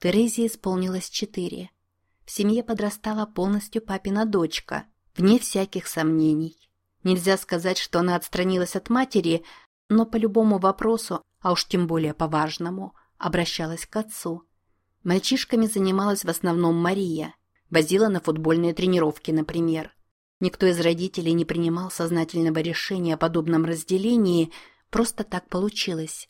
Терезе исполнилось четыре. В семье подрастала полностью папина дочка, вне всяких сомнений. Нельзя сказать, что она отстранилась от матери, но по любому вопросу, а уж тем более по важному, обращалась к отцу. Мальчишками занималась в основном Мария. Возила на футбольные тренировки, например. Никто из родителей не принимал сознательного решения о подобном разделении, просто так получилось.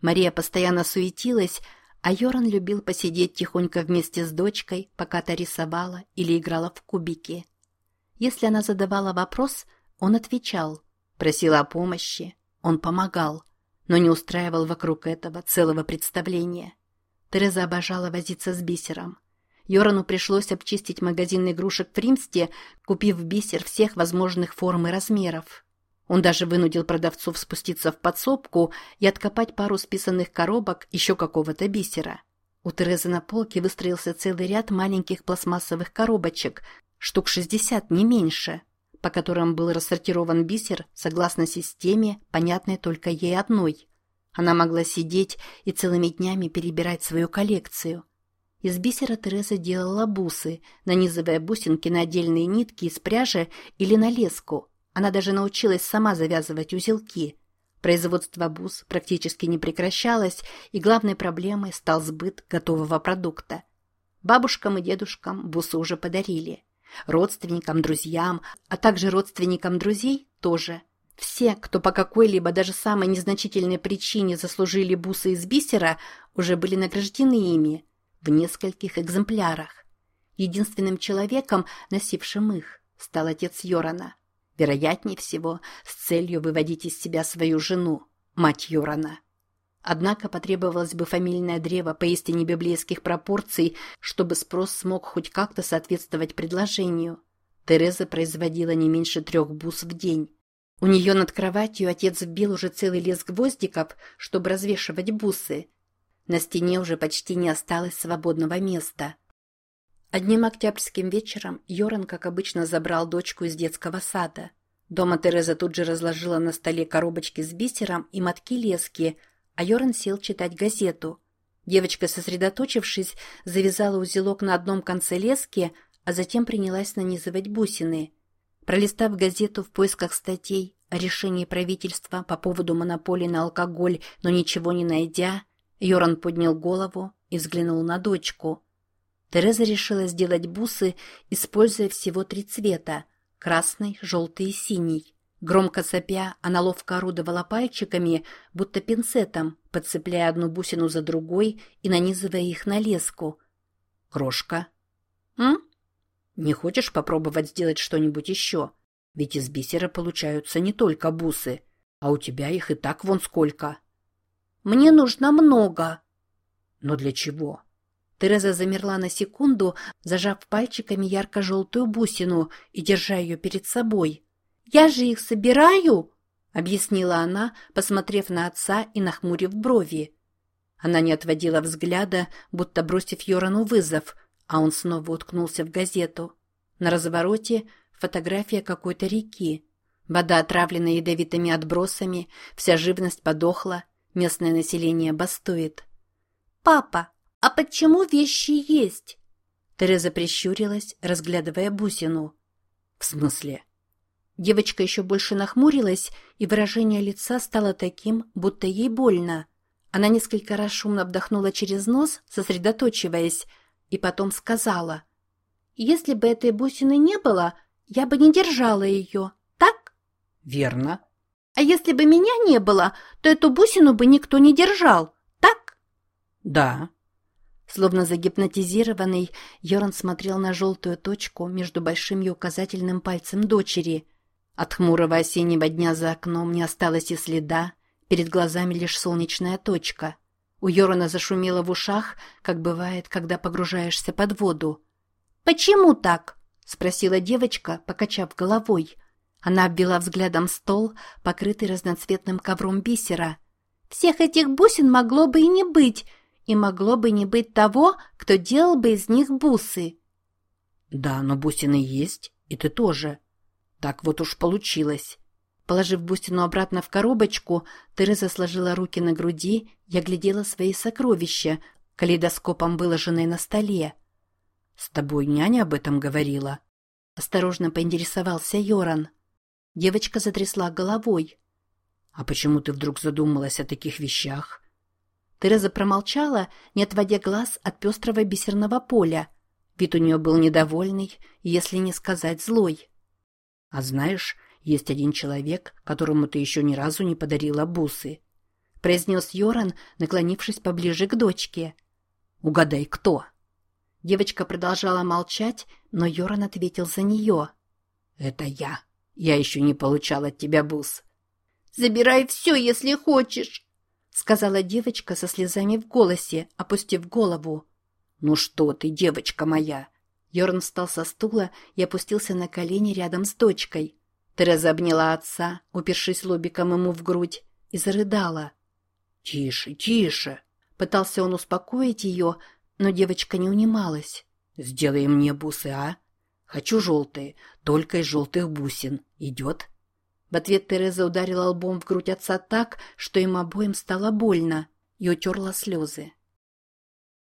Мария постоянно суетилась, а Йоран любил посидеть тихонько вместе с дочкой, пока та рисовала или играла в кубики. Если она задавала вопрос, он отвечал, просил о помощи, он помогал, но не устраивал вокруг этого целого представления. Тереза обожала возиться с бисером. Йорану пришлось обчистить магазин игрушек в Римсте, купив бисер всех возможных форм и размеров. Он даже вынудил продавцов спуститься в подсобку и откопать пару списанных коробок еще какого-то бисера. У Терезы на полке выстроился целый ряд маленьких пластмассовых коробочек, штук 60, не меньше, по которым был рассортирован бисер согласно системе, понятной только ей одной. Она могла сидеть и целыми днями перебирать свою коллекцию – из бисера Тереза делала бусы, нанизывая бусинки на отдельные нитки из пряжи или на леску. Она даже научилась сама завязывать узелки. Производство бус практически не прекращалось, и главной проблемой стал сбыт готового продукта. Бабушкам и дедушкам бусы уже подарили. Родственникам, друзьям, а также родственникам друзей тоже. Все, кто по какой-либо даже самой незначительной причине заслужили бусы из бисера, уже были награждены ими – в нескольких экземплярах. Единственным человеком, носившим их, стал отец Йорана. Вероятнее всего, с целью выводить из себя свою жену, мать Йорана. Однако потребовалось бы фамильное древо поистине библейских пропорций, чтобы спрос смог хоть как-то соответствовать предложению. Тереза производила не меньше трех бус в день. У нее над кроватью отец вбил уже целый лес гвоздиков, чтобы развешивать бусы, на стене уже почти не осталось свободного места. Одним октябрьским вечером Йоран, как обычно, забрал дочку из детского сада. Дома Тереза тут же разложила на столе коробочки с бисером и мотки лески, а Йоран сел читать газету. Девочка, сосредоточившись, завязала узелок на одном конце лески, а затем принялась нанизывать бусины. Пролистав газету в поисках статей о решении правительства по поводу монополии на алкоголь, но ничего не найдя, Йоран поднял голову и взглянул на дочку. Тереза решила сделать бусы, используя всего три цвета – красный, желтый и синий. Громко сопя, она ловко орудовала пальчиками, будто пинцетом, подцепляя одну бусину за другой и нанизывая их на леску. «Крошка?» «М? Не хочешь попробовать сделать что-нибудь еще? Ведь из бисера получаются не только бусы, а у тебя их и так вон сколько». Мне нужно много. Но для чего? Тереза замерла на секунду, зажав пальчиками ярко-желтую бусину и держа ее перед собой. «Я же их собираю!» — объяснила она, посмотрев на отца и нахмурив брови. Она не отводила взгляда, будто бросив Йорану вызов, а он снова уткнулся в газету. На развороте фотография какой-то реки. Вода отравлена ядовитыми отбросами, вся живность подохла, Местное население бастует. «Папа, а почему вещи есть?» Тереза прищурилась, разглядывая бусину. «В смысле?» Девочка еще больше нахмурилась, и выражение лица стало таким, будто ей больно. Она несколько раз шумно вдохнула через нос, сосредоточиваясь, и потом сказала. «Если бы этой бусины не было, я бы не держала ее, так?» «Верно», а если бы меня не было, то эту бусину бы никто не держал, так? Да. Словно загипнотизированный, Йоран смотрел на желтую точку между большим и указательным пальцем дочери. От хмурого осеннего дня за окном не осталось и следа, перед глазами лишь солнечная точка. У Йорана зашумело в ушах, как бывает, когда погружаешься под воду. «Почему так?» — спросила девочка, покачав головой. Она обвела взглядом стол, покрытый разноцветным ковром бисера. «Всех этих бусин могло бы и не быть, и могло бы не быть того, кто делал бы из них бусы». «Да, но бусины есть, и ты тоже. Так вот уж получилось». Положив бусину обратно в коробочку, Тереза сложила руки на груди и оглядела свои сокровища, калейдоскопом выложенной на столе. «С тобой няня об этом говорила?» Осторожно поинтересовался Йоран. Девочка затрясла головой. «А почему ты вдруг задумалась о таких вещах?» Тереза промолчала, не отводя глаз от пестрого бисерного поля. Вид у нее был недовольный, если не сказать злой. «А знаешь, есть один человек, которому ты еще ни разу не подарила бусы», произнес Йоран, наклонившись поближе к дочке. «Угадай, кто?» Девочка продолжала молчать, но Йоран ответил за нее. «Это я. Я еще не получал от тебя бус». «Забирай все, если хочешь», — сказала девочка со слезами в голосе, опустив голову. «Ну что ты, девочка моя?» Йорн встал со стула и опустился на колени рядом с дочкой. Тереза обняла отца, упершись лобиком ему в грудь, и зарыдала. «Тише, тише!» Пытался он успокоить ее, но девочка не унималась. «Сделай мне бусы, а? Хочу желтые, только из желтых бусин. Идет?» В ответ Тереза ударила лбом в грудь отца так, что им обоим стало больно, и утерла слезы.